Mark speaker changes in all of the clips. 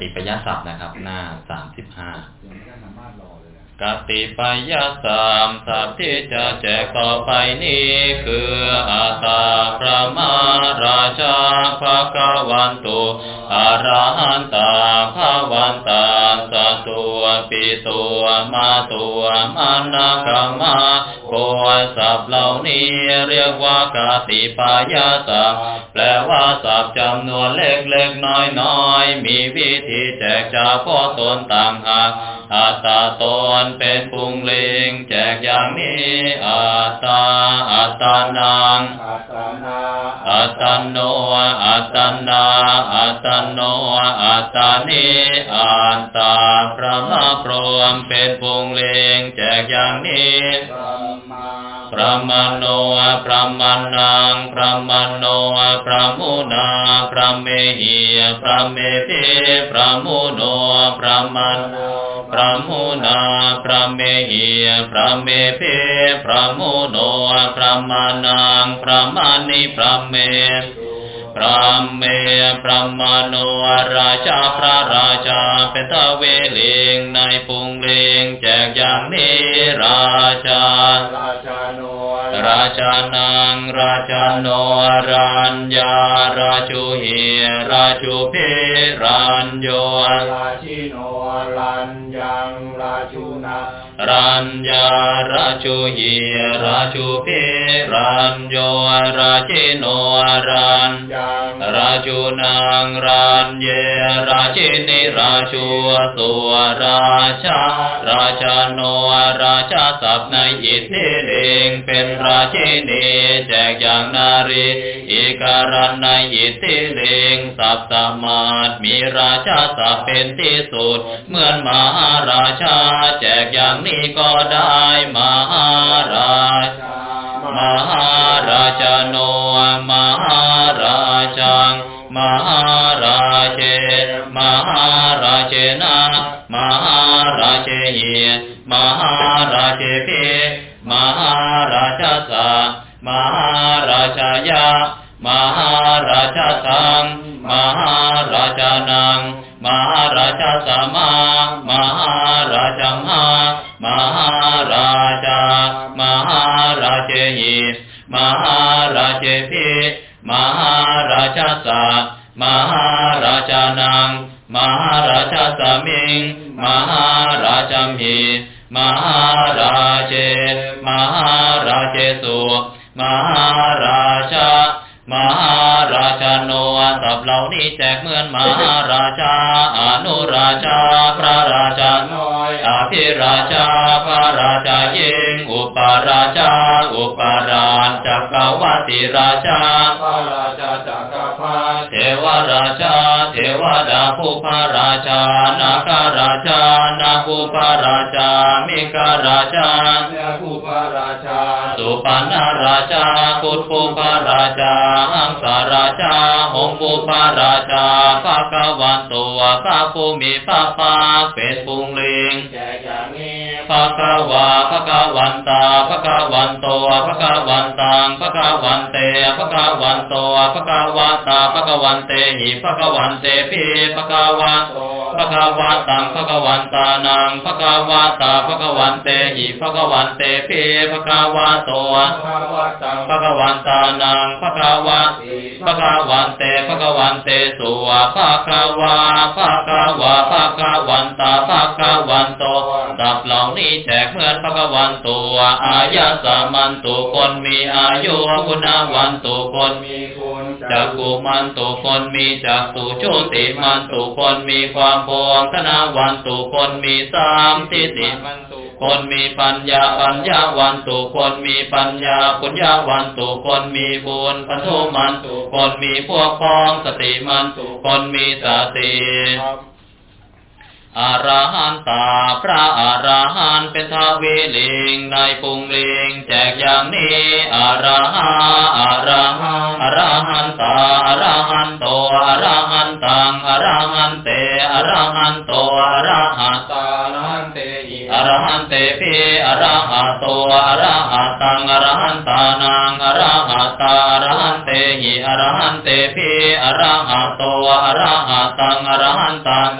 Speaker 1: ติปยศัพท์นะครับ หน้าสามสิบห้า
Speaker 2: ยังไม่ได้สามารถรอเลยนะ
Speaker 1: กติปยสามสัพที่จะแจกต่อไปนี้คืออาตาพระมาราชาภะกวันตุ อาราหันตาภาวันตาสตัวปิตัวมาตัวมานาคมาโกสัพเหล่านี้เรียกว่ากติปายสัพแปลว่าสัพจำนวนเล็กเล็กน้อยน้อยมีวิธีแจกจากพ่อตนต่างหาก อัตตาตนเป็นปุงเลงแจกอย่างนี้อัตตาอัตตานัง
Speaker 2: อัตตานา
Speaker 1: อัตตาโนอัตตานาอัตตาโนอัตตานิอัตตาพระมาพรหมเป็นปุงเลงแจกอย่างนี้
Speaker 2: พระมา
Speaker 1: พระมโนพระมานังพระมโนพระมุนาพระเมหีพระเมพิพระมุโนพระมันพระมุนาพระเมหีพระเมพิพระมุโนพระมานังพระมานิพระเมพระเมพระมโนราชาพระราชาเป็นทเวเลงในปุงเลงแจกอย่างนี้ราชา
Speaker 2: ราชาโน
Speaker 1: ราชานังราชาโนรัญญาราชูหีราชูเพรัญโย
Speaker 2: ราชิโนรัน ยังราชูนา
Speaker 1: รัญญาราชูหีราชูเพรัญโยราชิโนรัญราชูนังรันเยราชินิราชูสุราชาราชาโนราชาศัพท์ในอิทธิเลงเป็นราชินีแจกอย่างนารีอีการันในอิทธิเลงสัพสมาตมีราชาศัพท์เป็นที่สุดเหมือนมหาราชาแจกอย่างนี้ก็ได้มาราช
Speaker 2: ม
Speaker 1: หา มหาราชามหาราชาโนสับเหล่านี้แจกเหมือนมหาราชาอนุราชา พระราชา
Speaker 2: น้อย
Speaker 1: อภิราชา พระราชายิงอุปราชา อุปราชจักรวติราชา
Speaker 2: พระราชาจักรพรรดิ
Speaker 1: เทวราชา เทวดาภูพราชา นาคาราชา นาภูพราชา มิการาชา
Speaker 2: เนื้อผู้พระราชา
Speaker 1: สุปันนราชากุฏภูพาราชาหังสาราชาหงภูพาราชาภาควันตัวพระภูมิพระภาคเป็นปุงลิง
Speaker 2: แจกอย่างนี้
Speaker 1: ภาควาภควันตาภควันโตภควันตังภควันเตภควันโตภควาตาภควันเตหิภควันเตพีภควา
Speaker 2: โต
Speaker 1: ภควาตังภควันตานังภควาตาภควันเตหิภควันเตพีภควาโต
Speaker 2: พระวัตตัง
Speaker 1: ภควันตานังภควาภควันเตภควันเตสุวะภควาภควาภควันตาภควันโตดับเหล่านี้ีแจกเหมือนภควันตัวอายะสามันตุคนมีอายุคุณวันตุคนมี
Speaker 2: คุณ
Speaker 1: จักกุมันตุคนมีจักสุโชติมันตุคนมีความพองธนาวันตุคนมีสามทิฏฐิ
Speaker 2: มันตุ
Speaker 1: คนมีปัญญาปัญญาวันตุคนมีปัญญาปุญญาวันตุคนมีบุญปัทุมันตุคนมีพวกพ้องสติมันตุคนมีสติ อรหันตาพระอรหันเป็นทวีลิงในปุงลิงแจกอย่างนี้อรหันอรหันอรหันตาอรหันโตอรหันตังอรหันเตอรหันโตอรหัน
Speaker 2: ตานันเตอิ
Speaker 1: อรระหันเตพิอรหัตโตอรหัตังอรหันตานังอรหัตตาอรหันเตหิอรหันเตพิอรหัตโตอรหัตังอรหันตัง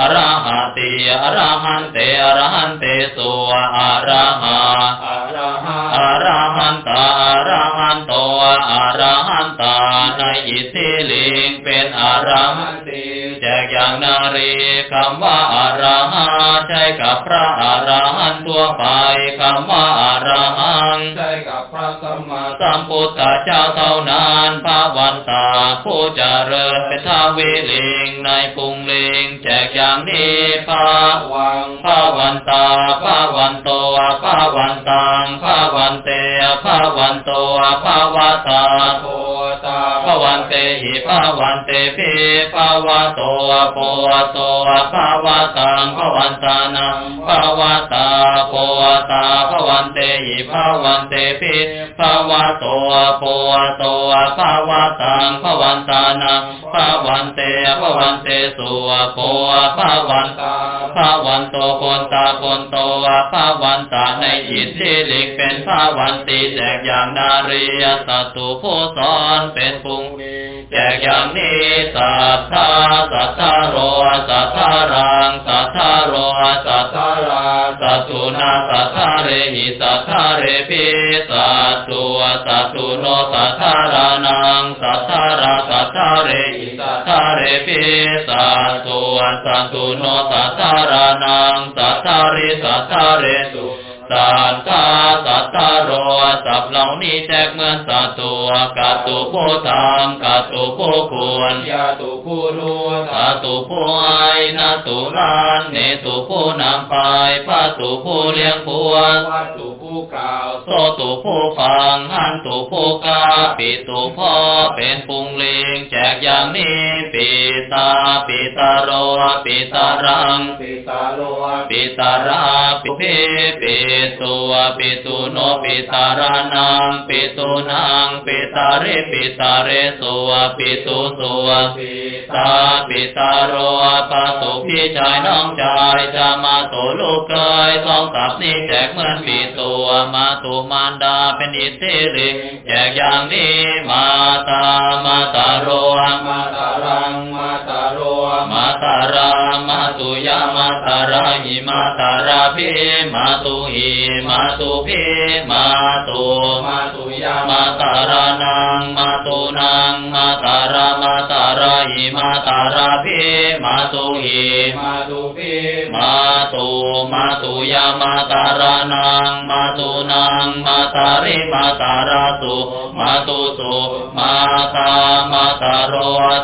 Speaker 1: อรหัติอรหันเตอรหันเตสุอรหะ
Speaker 2: อรหั
Speaker 1: อรหันตาอรหันโตอรหันตาในอิทิลิงเป็นอรหันติแจกอย่างนารีคำว่าอรหัน กับพระอรหันต์ทั่วไปคำว่าอรหันต์
Speaker 2: ใช่กับพระสัมมา
Speaker 1: สัมพุทธเจ้าเท่านั้นพระวันตาผู้เจริญเป็นท้าวิลิงในปุงลิงแจกอย่างนี้พระ
Speaker 2: วัง
Speaker 1: พระวันตาพระวันโตพระวันตังพระวันเตพระวันโตพระวาตา
Speaker 2: โพตา
Speaker 1: พระ วันเตหิภาวันเตปิภาวะโตโพโตพระวะตังภาวันตานังภาวะตา โพตาพระวันเตหิพระวันเตพิพระวะโตโพโตพระวะตังพระวันตานังพระวันเตพระวันเตสุโพพระวันตาพระวันโตโคนตาโคนโตพระวันตาในอิทธิลิกเป็นพระวันตีแจกอย่างนารียสัตุผู้สอนเป็นปุงแจกอย่างนี้สัทธาสัทธาโรสัทธารังสัทธาโรสัทธา
Speaker 2: รา
Speaker 1: สัตตุนาสัทธาเรหิสัทธาเรปิสัตตุสัตตุโนสัทธารานังสัทธาราสัทธาเรหิสัทธาเรปิสัตตุสัตตุโนสัทธารานังสัทธาริสัทธาเรสุ สัทธาสัทธาโรสัพเหล่านี้แจกเหมือนสัตตุกัตตุผู้ทำกัตตุผู้ควร
Speaker 2: ยาตุผู้รู้
Speaker 1: สาตุผู้ไอนาตุลานเนตุผู้นำไปพระตุผู้เลี้ยงผัว
Speaker 2: วัตถุผู้กล่าว
Speaker 1: โซตุผู้ฟังหันตุผู้กาปิตุพ่อเป็นปุงเลงแจกอย่างนี้ปิตาปิตาโรปิตารัง
Speaker 2: ปิตาโล
Speaker 1: ปิตาราปิเพปิตุปิตุโนปิตารานังปิตุนังปิตาเรปิตาเรสุปิตุสุ
Speaker 2: ปิ
Speaker 1: ตาปิตาโรปะตุพี่ชายน้องชายจะมาโตลูกเกยสองกับนี้แจกเหมือนปีตัวมาตุมารดาเป็นอิทธิฤทธิ์แจกอย่างนี้มาตาม หิมาตาราพิมาตุหิมาตุพิมาตุ
Speaker 2: มาตุยา
Speaker 1: มาตารานังมาตุนังมาตารามาตาราหิมาตาราพิมาตุหิ
Speaker 2: มาตุพิ
Speaker 1: มาตุมาตุยามาตารานังมาตุนังมาตาริมาตาราสุมาตุสุมาตามา ตาโร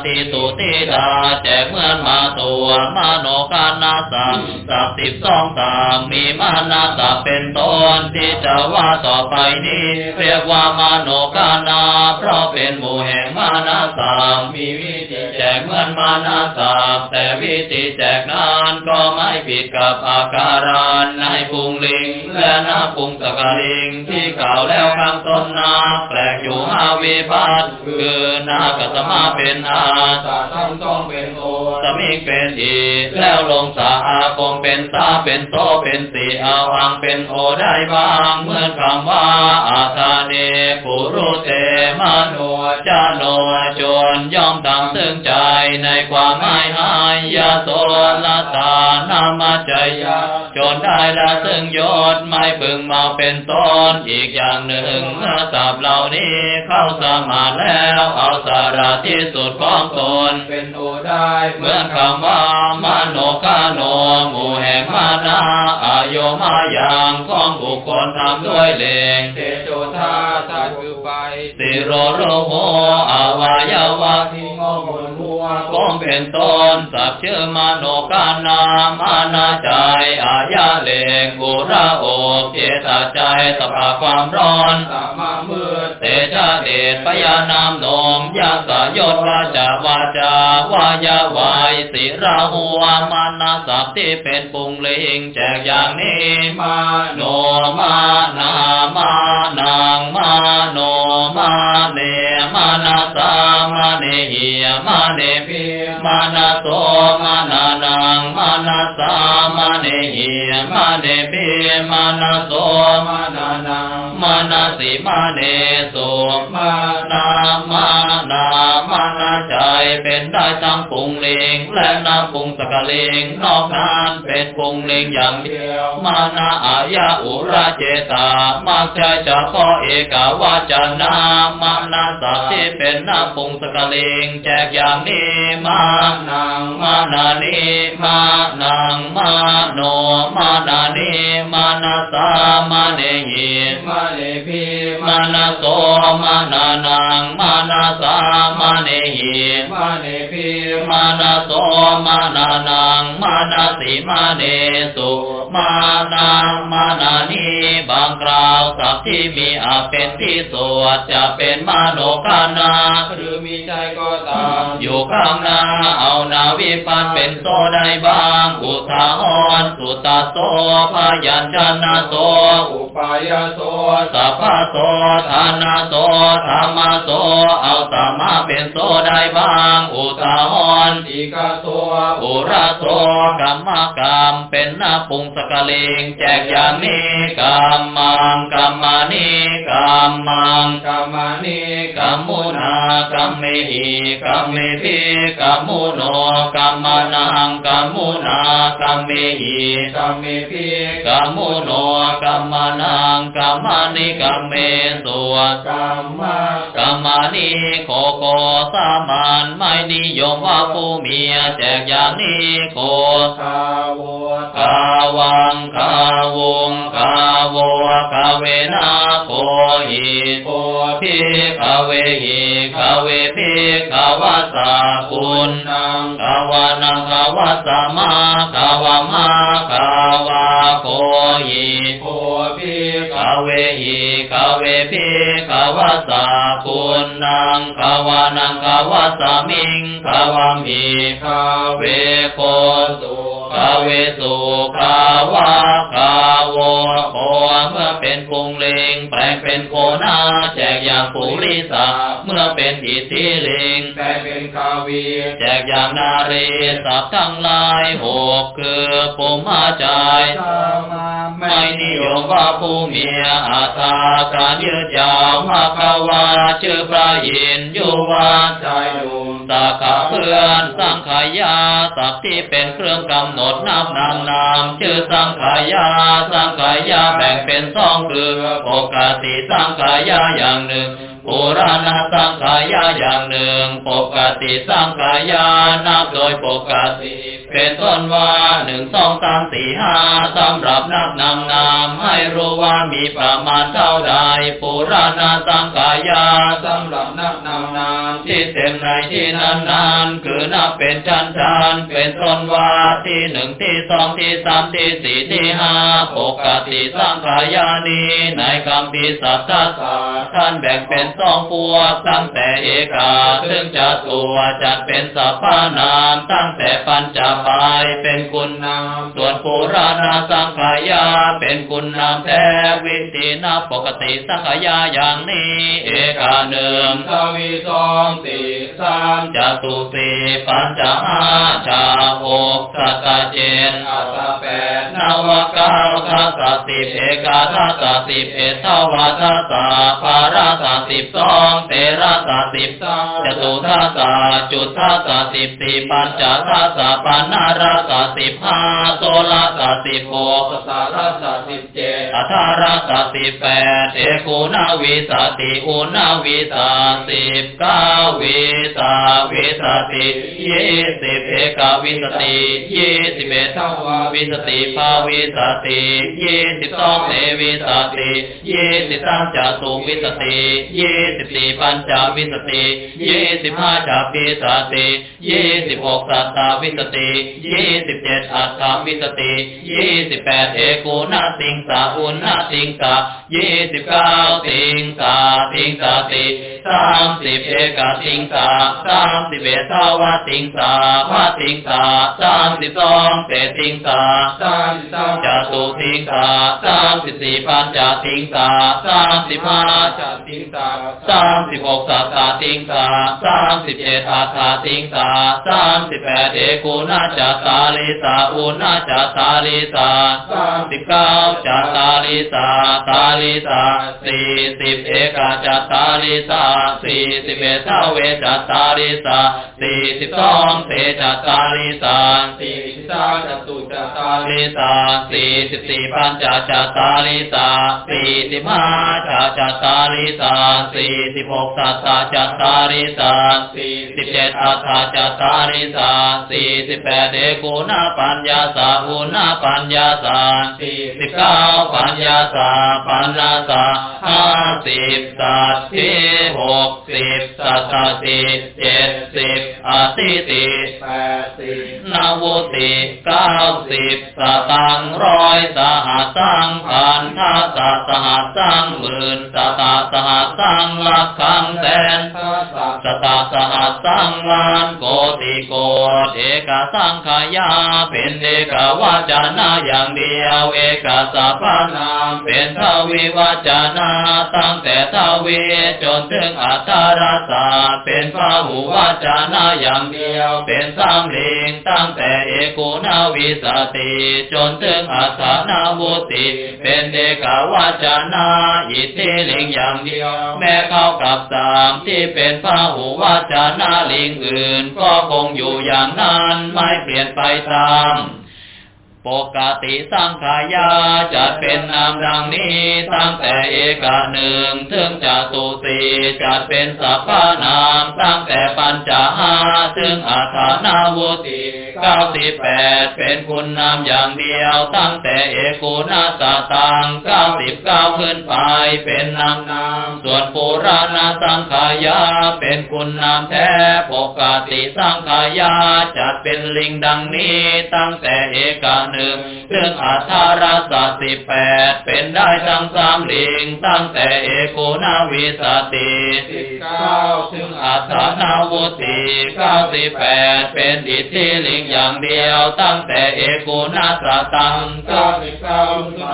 Speaker 1: ติตุติดาแจกเหมือนมาตัวมาโนกานาสังสับสิบสองสามมีมานาสับเป็นต้นที่จะว่าต่อไปนี้ เรียกว่ามาโนกานา เพราะเป็นหมู่แห่งมานาสาม
Speaker 2: มีวิธี
Speaker 1: แจกเหมือนมานาสาบแต่วิธีแจกนั้นก็ ผิดกับอาการานในปุงลิง และนาปุงสกลิง ที่กล่าวแล้วข้างต้นนาแปลกอยู่ห้าวิบัตคือนากัสมาเป็นอา
Speaker 2: สาทั้งต้องเป็นโอ
Speaker 1: สมิเป็นอีแล้วลงสาอาคมเป็นสาเป็นโซเป็นสีอาอังเป็นโอได้บ้างเมื่อคำว่าอาตาเนปุรุเตมโนจาโนจนย่อมทำซึ่งจ มไม่หายยาโสละตานามาจยาจนได้ละซึ่งยศไม่พึงมาเป็นต้นอีกอย่างหนึ่งเมื่อสับเหล่านี้เข้าสมาธิแล้วเอาสาระที่สุดของตน
Speaker 2: เป็นโอได้
Speaker 1: เหมือนคำว่ามโนกาโนหมู่แห่งมานาอาโยมาอย่างของบุคคลทำด้วยเลง
Speaker 2: เตโชธาตัดคือไป
Speaker 1: สิโรโรโหอาวายาวะ
Speaker 2: ที่งอหมุ นมัว
Speaker 1: คงเป็นตนสับชื่อมโนกานามานาใจอายาเลงกุระโอเจตใจสภาความร้อน
Speaker 2: สามามืด
Speaker 1: เตชะเดชปยานามโนมยาสยศวาจาวาจาวายาวายสิราหัวมานาสัพที่เป็นปุงลิงแจกอย่างนี้
Speaker 2: มา
Speaker 1: โนมานามานังมา เนปิมานาโสมานานามานาสิ
Speaker 2: มา
Speaker 1: เนสุ
Speaker 2: มานา
Speaker 1: มานา นาใจเป็นได้ทั้งปุงเลงและนาปุงสกเลงนอกนั้นเป็นปุงเลงอย่างเดียว มานาอายาอุราเจตามาใช่จะพอเอกาวาจานามานาสัตที่เป็นนาปุงสกเลงแจกอย่างนี้มา
Speaker 2: นัง
Speaker 1: มานานิมานังมาโนมานานิมานาสามาเนหิ
Speaker 2: มาเลพี
Speaker 1: มานาโสมานานังมานาสามาเน หิ
Speaker 2: มาเลพี
Speaker 1: มานาโสมานานังมานาสิมาเนสุมานังมานานิบางคราวสัพที่มีอาจเป็นที่สวดจะเป็นมโนกานา
Speaker 2: หรือมีใจก็ตาม
Speaker 1: อยู่ข้างหน้าเอานาวิปันเป็นโซได้บ้างอุทาหรณ์สุตาโสพยัญชนะโส
Speaker 2: อุปายาโส
Speaker 1: สัพพะโสธานาโสธรรมโสเอาสมมาเป็นโสได้บ้างอุทาหรณ์
Speaker 2: อีกาโส
Speaker 1: อุระโสกรรมกรรมเป็นนาปุงสกเลงแจกยางนี้กรรมังกรรมานิกรรมัง
Speaker 2: กามานิ
Speaker 1: กัมมุนากัมเมหิกัมเมพิกัมมุโนกัมมานังกัมมุนากัมเมหิ
Speaker 2: กามิพี
Speaker 1: กัมมุโนกัมมานังกัมมานิกัมเมสุว
Speaker 2: กามมา
Speaker 1: กัมมานิโคโกสามันไม่นิยมว่าผู้เมียแจกอย่างนี้โค
Speaker 2: คาวะ
Speaker 1: กาวังกาวงกาวกาเวนาโคหิ
Speaker 2: โอ
Speaker 1: พิกเวหิกเวพิกวาสาคุณ
Speaker 2: นัง
Speaker 1: กาวานังกาวาสมากาวามากาวาโคหิ
Speaker 2: โอพี
Speaker 1: กเวหิกเวพิ กวาสาคุณนังกาวานังกาวาสมิงกาวามิ
Speaker 2: คา
Speaker 1: เวโค
Speaker 2: สุ
Speaker 1: กาเวสุกาวากาวโคเมื่อเป็นปุงเลงแปลงเป็นโคนาแจกอย่างปุริสาเมื่อเป็นอิทธิเลง
Speaker 2: แต่เป็นคาวี
Speaker 1: แจกอย่างนาเรสับทั้งหลายหกคือปุมมาจ
Speaker 2: สมา
Speaker 1: ยมว่าผู้เมียอาตาการยืดยาวมาคาวาชื่อพระยินอยู่ว่า
Speaker 2: ใจดุม
Speaker 1: สาขาเพื่อนสังขายาสัพที่เป็นเครื่องกำหนดนับนางนามชื่อสังขายาสังขายาแบ่งเป็นสองคือปกติสังขายาอย่างหนึ่งปุราณสังขายาอย่างหนึ่งปกติสังขายานับโดยปกติ เป็นต้นว่าหนึ่งสองสามสี่ห้าสำหรับนับนำนามให้รู้ว่ามีประมาณเท่าใดปุราณสังขายา
Speaker 2: สำหรับนักนำนาม
Speaker 1: ที่เต็มในที่นั้นนานคือนับเป็นชั้นชั้นเป็นต้นว่าที่หนึ่งที่สองที่สามที่สี่ที่ห้าปกติสังขายานีในคำพิสัทธาสตร์ท่านแบ่งเป็นสองพวกตั้งแต่เอกาถึงจะตัวจัดเป็นสัพพานามตั้งแต่ปัญจปายเป็นคุณนามส่วนปุราณสังขายาเป็นคุณนามแท้วิธีนับปกติสังขายาอย่างนี้ เอกาหนึ่ง
Speaker 2: สวีสองสี่สาม
Speaker 1: จตุสีปัญจห้าจาหกสัตเจน
Speaker 2: อัตแปด
Speaker 1: นวเก้าทัสสิบเอกาทัสสิบเอทวาทัสสะปาราสสิบสองเตระสสิบสามจตุทัสสะจุดทัสสะสิบสี่ปัญจทัสสะปัญนาราสสิบห้าโสฬสสิบหก
Speaker 2: สัตตรสสิบเจ็ด
Speaker 1: อัฏฐารสสิบแปดเอกูนาวิสติอุนาวิสาสิบเก้าวีสวีสติยี่สิบเอกวีสติยี่สิบเอ็ดทวาวีสติพาวีสติยี่สิบสองเตวีสติยี่สิบสามจตุวีสติยี่สิบสี่ปัญจวีสติยี่สิบห้าจัปปิสติยี่สิบหกสัตตาวิสติยี่สิบเจ็ดอัตถาวิสติยี่สิบแปดเอกูนาติงสาอุณนาติงสายี่สิบเก้าติงสาติงสาติสามสิบเอกติงสาสามสิบเอ็ดทาวติงสาวาติงสาสามสิบสองเตติงสา
Speaker 2: สามสิบสาม
Speaker 1: จตุติงสาสามสิบสี่ปัญจติงสาสามสิบห้า
Speaker 2: ฉัตติงสา
Speaker 1: สามสิบหกสัตตติงสาสามสิบเจ็ดอัฏฐติงสาสามสิบแปดเอกุณาจัตตาลิสาอุณาจัตตาลิสาสามสิบเก้าจัตตาลีสาตาลีสาสี่สิบเอกจัตตาลีสาสี่สิบเอ็ดเทวจัตตาลีสาสี่สิบสองเตจัตตาลีสา
Speaker 2: สี่สิบสามจตุจัตตาลี
Speaker 1: สาสี่สิบสี่ปัญจจัตตาลิสาสี่สิบห้าชาจัตตาลิสาสี่สิบหกสัตตาจัตตาลิสา
Speaker 2: สี่
Speaker 1: สิบเจ็ดอัฏฐาจัตตาริสาสี่สิบแปดเอกุณาปัญญาสาอุณาปัญญาสา
Speaker 2: สี่
Speaker 1: สิบเก้าปัญญาสาปัญญาสาห้าสิบสัตถิหกสิบสัตตติเจ็ดสิบอติติ
Speaker 2: แปดสิบ
Speaker 1: นาวุติเก้าสิบสตังร้อยสหัสสังพันธาสสหัสสังหมื่นสตาสหัสสังลักขังแสน
Speaker 2: ทัสสะ
Speaker 1: สตาสหัสสังล้านโกติโกฏเอกสังขายา เป็นเอกวาจานะอย่างเดียว เอกสัพพนามเป็นทวิวาจานะตั้งแต่ ทวีจนถึงอัตตรสาเป็นพหูวาจานะอย่างเดียว เป็นสามเลงตั้งแต่เอกุนาวิสติจนถึงอัฏฐานาวุติเป็นเอกวาจานะอิทธิลิงอย่างเดียว แม้เข้ากับสามที่เป็นพหูวาจานะลิงอื่น ก็คงอยู่อย่างนั้นไม่เปลี่ยนไปตาม ปกติสังขายาจัดเป็นนามดังนี้ตั้งแต่เอกหนึ่งถึงจตุสีจัดเป็นสัพพนามตั้งแต่ปัญจห้าถึงอาถานาวุติเก้าสิบแปดเป็นคุณนามอย่างเดียว ตั้งแต่เอกุนาสตังเก้าสิบเก้าขึ้นไปเป็นนามนามส่วนปุราณสังขายาเป็นคุณนามแท้ปกติสังขายาจัดเป็นลิงดังนี้ตั้งแต่เอกะหนึ่งถึงอัฏฐารสสิบแปดเป็นได้ทั้งสามลิงค์ตั้งแต่เอกูนวีสติ
Speaker 2: สิบเก้าถึง
Speaker 1: อัฏฐานาวุติเก้าสิบแปดเป็นอิตถีลิงค์อย่างเดียวตั้งแต่เอกูนสตัง
Speaker 2: เก้า
Speaker 1: เก้า
Speaker 2: สิบเก้าขึ้นไป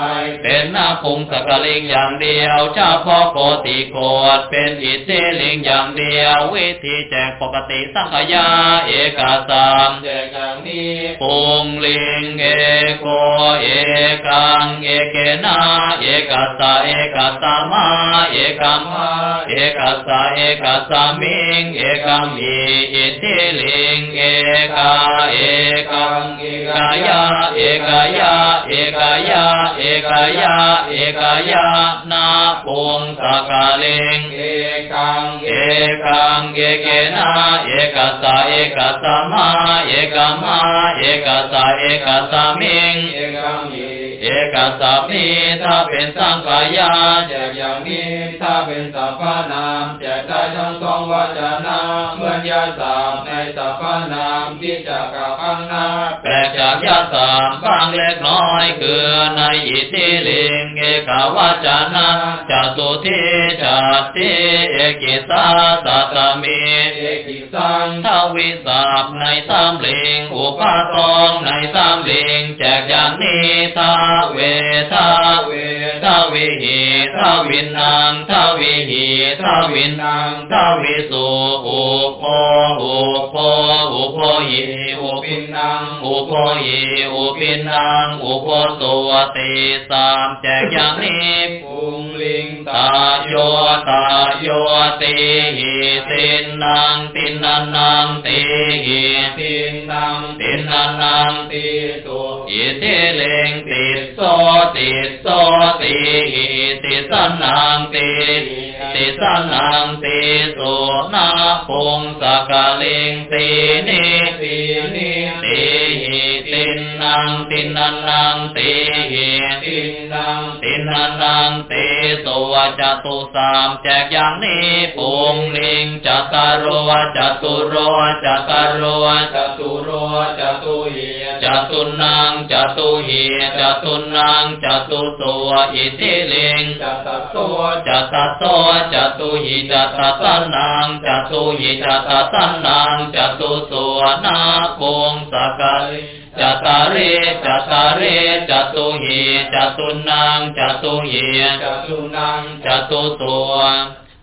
Speaker 1: เป็นนปุงสกลิงค์อย่างเดียวเฉพาะโกฏิโกฏิเป็นอิตถีลิงค์อย่างเดียววิธีแจกปกติสังขยาเอกสาม
Speaker 2: แจกอย่างนี้
Speaker 1: ปุงลิงเอโกเอกังเอเกนาเอกัสสะเอกัสสะมาเอกัมมาเอกัสสะเอกัสสะมิงเอกัมมีอิทธิลิง เอกาเอกังเอกายะเอกายะเอกายะเอกายะเอกายะนาปุงสกาลิง
Speaker 2: เอกัง
Speaker 1: เอกังเอเกนะเอกัสสะเอกัสสะมาเอกัมมาเอกัสสะเอกัสสะมิง
Speaker 2: เอกังมี
Speaker 1: เอกัสสะมีถ้าเป็นสังขายา
Speaker 2: แจกอย่างนี้ถ้าเป็นสัพพนามแจกได้ทั้งสองวาจานะเมื่อยาสามในสัพพนามที่จะกล่าวข้างหน้า
Speaker 1: แปลกจากยาสามบางเล็กน้อยคือในอิทธิลิงเอกาวาจานะจะตุทิจัตติเอกิสาสัตมี
Speaker 2: เอกิสัง
Speaker 1: ทวิสับในสามลิงอุปาตองในสามลิงแจกอย่างนี้ทาเวทา
Speaker 2: เว
Speaker 1: ทาวิหิทาวินังทาวิหิทาวินังทาวิสุอุโพอุโพอุโพหิอุ
Speaker 2: ปิ
Speaker 1: ปิ
Speaker 2: นนัง
Speaker 1: อุโพหิอุปินังอุโพตัวติสามแจกอย่างนี้
Speaker 2: ปุงลิง
Speaker 1: ตาโยตาโยติหิตินนางตินนันนังติหิ
Speaker 2: ตินนัง
Speaker 1: ตินนันนัง
Speaker 2: ติตุ
Speaker 1: อิทิเลงติดโสติดโส ติติสันนังติติสันนังติสุนาปุงสกาลิงตินิ
Speaker 2: ตินิ
Speaker 1: ติหิตินนังตินนันนังติหิ
Speaker 2: ตินนัง
Speaker 1: ตินนันนังต สุวจตุสามแจกอย่างนี้ปุงลิงจัตตารวจตุโรจตารว
Speaker 2: จตุโรจตุเย
Speaker 1: จจัตุนังจตุหีจตุนังจตุตัวอิทิลิง
Speaker 2: จัตตตัว
Speaker 1: จัตตะโตจัตุหิจัตตันนังจัตุหิจัตตันนังจัตุสัวนาคงสกาย จัตตาเรจัตตาเรจัตุหิจัตุนังจัตุหิ
Speaker 2: จัตุนัง
Speaker 1: จัตุสัว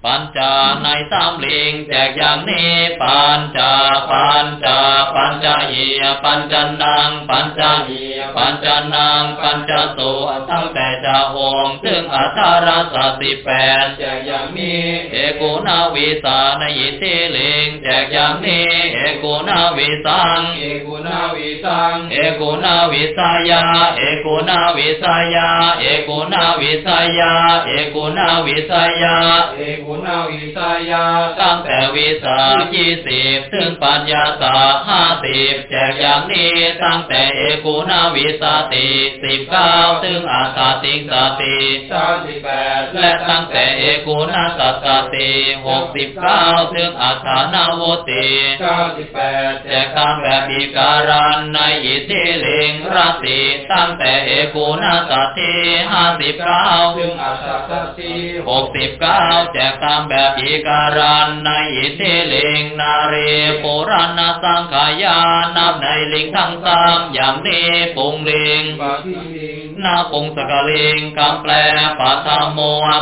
Speaker 1: ปัญจาในสามลิงแจกอย่างนี้ปัญจาปัญจาปัญจเหียปัญจนังปัญจเหียปัญจนังปัญจสุตั้งแต่จะหงถึงอัทารสสิแปด
Speaker 2: แจกอย่างนี้
Speaker 1: เอกุนาวิสาในยิติลิงแจกอย่างนี้เอกุนาวิสัง
Speaker 2: เอกุนาวิสัง
Speaker 1: เอกุนาวิสายาเอกุนาวิสายาเอกุนาวิสายาเอกุนาวิสายา
Speaker 2: เอกุนาวิสายา
Speaker 1: ตั้งแต่วิสายี่สิบถึงปัญญาสาห้าสิบแจกอย่างนี้ตั้งแต่เอกุนาวิสาติสิบเก้าถึงอาสาติงสาติ
Speaker 2: สามสิบแปด
Speaker 1: และตั้งแต่เอกุณาสัตตติหกสิบเก้าถึงอาสานาวติ
Speaker 2: เก้าสิบแปด
Speaker 1: แจกตามแบบอีการันในอิทธิลิงราติตั้งแต่เอกุณาสัติห้าสิบเก้า
Speaker 2: ถึงอัสสัสสี
Speaker 1: หกสิบเก้าแจกตามแบบอีการันในอิทธิลิงนาเรปุราณสังขายานับในลิงทั้งสามอย่างนี้ปุงลิง
Speaker 2: ปะทิลิง
Speaker 1: นาปุงสกลิงคำแปลปัตมโม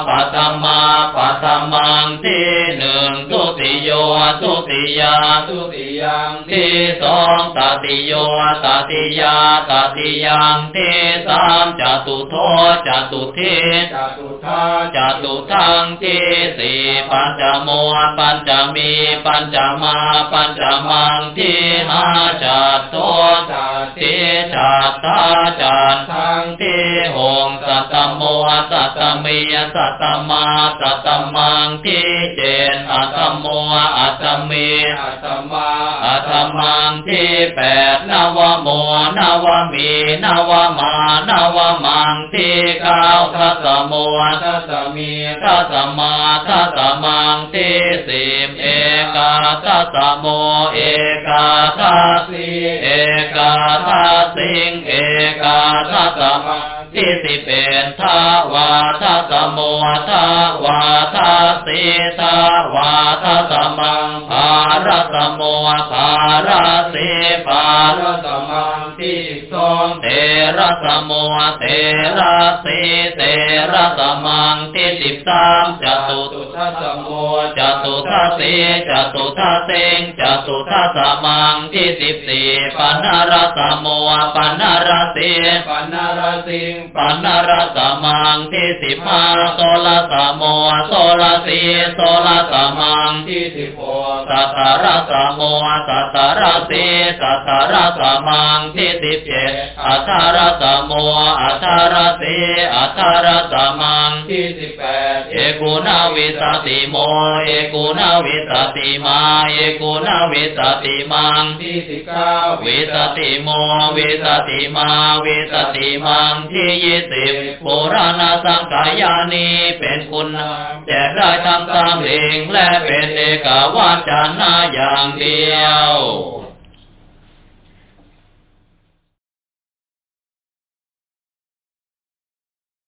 Speaker 1: ปัตมาปัตมังที่หนึ่งทุติโยทุติยา
Speaker 2: ทุติยัง
Speaker 1: ที่สองตติโยตติยาตติยังที่สามจตุโทจตุเท
Speaker 2: จตุธา
Speaker 1: จตุทังที่สี่ปัญจโมปัญจมีปัญจมาปัญจมังที่ห้าจัตโต
Speaker 2: จัตติ
Speaker 1: จัตตาจัน
Speaker 2: ทัง
Speaker 1: ทีหงสัตตโมสัตตมีสัตตมาสัตตมังที่เจนอัตตโมอัตตมี
Speaker 2: อัตตมา
Speaker 1: อัตตมังที่แปดนวโมนวมีนวมานวมังที่เก้าทัสสโม
Speaker 2: ทัสสมี
Speaker 1: ทัสสมาทัสสมังที่สิบเอกา ทัสโมเอกาทัส
Speaker 2: สี
Speaker 1: เอกาทัสสิงเอกาทัสมังที่สิเป็นทาวาทัสโมทาวาทัสสีทาวาทัสมังภารสโมภารสีภา
Speaker 2: รัสมังที่ สอง
Speaker 1: เตระสโมเตระสีเตระสมังที่สิบสามจตุ
Speaker 2: ทัสสโม
Speaker 1: จตุทัสีจตุทัสเสงจตุทัสมังที่สิบสี่ปัณรสโมปัณรสี
Speaker 2: ปันนรสิง
Speaker 1: ปัณรสมังที่สิบห้าโสลสโม โสลสีโสลสมัง
Speaker 2: ที่สิบหก
Speaker 1: สัตระสโมสัตระสีสัตระสมังที่สิเจ อัทธรสโมอัทธรสีอัทธรสมัง
Speaker 2: ที่สิบแปด
Speaker 1: เอกุณาวิสติโมเอกุณาวิสติมาเอกุณาวิสติมัง
Speaker 2: ที่สิบเก้า
Speaker 1: วีสติโมวีสติมาวีสติมังที่ยี่สิบปูรณสังขยานี้เป็นคุณแจกได้ทั้งสามลิงค์และเป็นเอกวาจานาอย่างเดียว